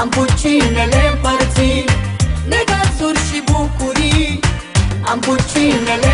Am cu cine le împărți Necazuri și bucurii. Am cu cine le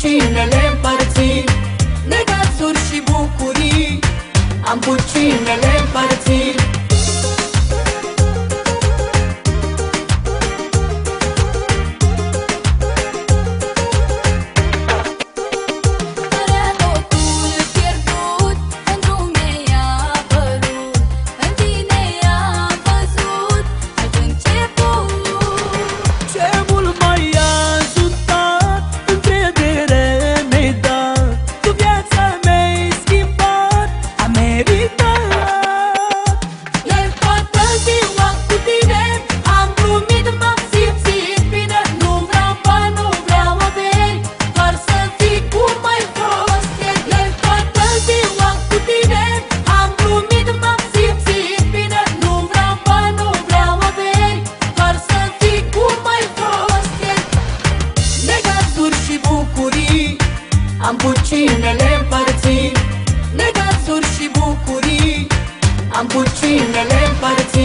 cine le împărțim Negazuri și bucurii. Am cu cine le împărțim cine le împărțim Negasuri și bucurii. Am cu cine le împărțim